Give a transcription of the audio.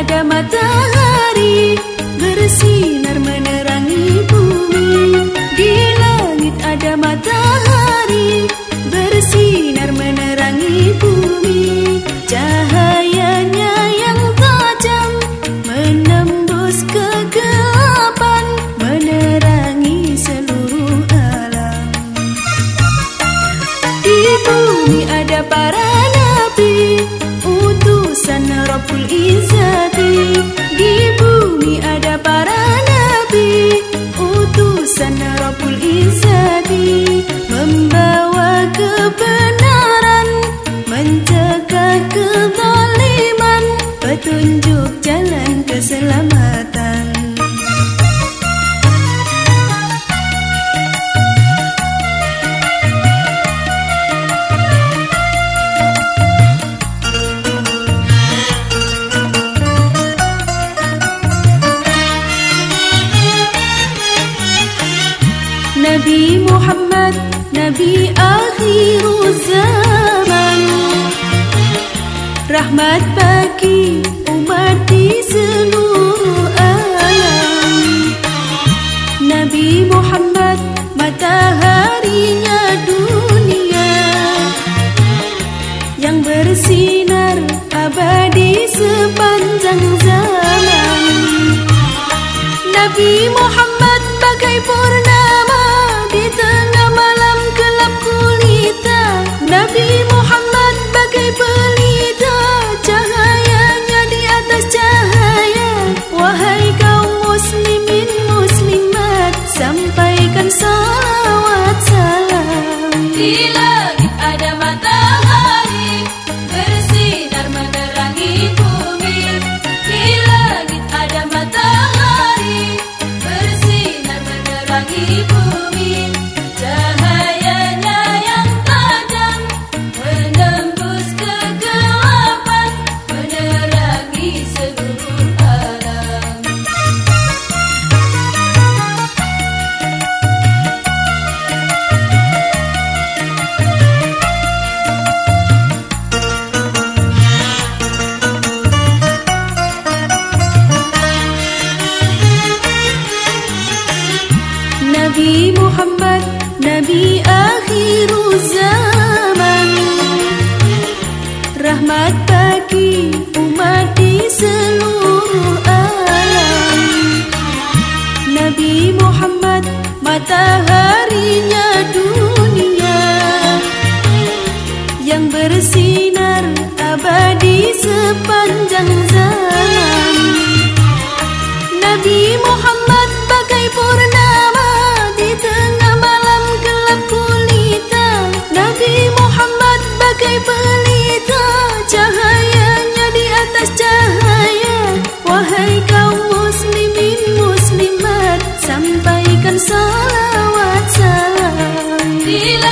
ada matahari bersinar menerangi bumi. Di langit ada matahari bersinar menerangi bumi. Cahayanya yang tajam menembus kegelapan menerangi seluruh alam. Di bumi ada para Pul izati di Nabi Muhammad Nabi akhir zaman. Rahmat bagi umat di seluruh alam. Nabi Muhammad mataharinya dunia. Yang bersinar abadi sepanjang zaman. Nabi Muhammad bagai purnama sampaikan salawat salam Di langit ada matahari bersinar menerangi bumi. Di langit ada matahari bersinar menerangi bumi. Nabi Muhammad Nabi akhir zaman. Rahmat bagi umat di seluruh alam. Nabi Muhammad mataharinya feel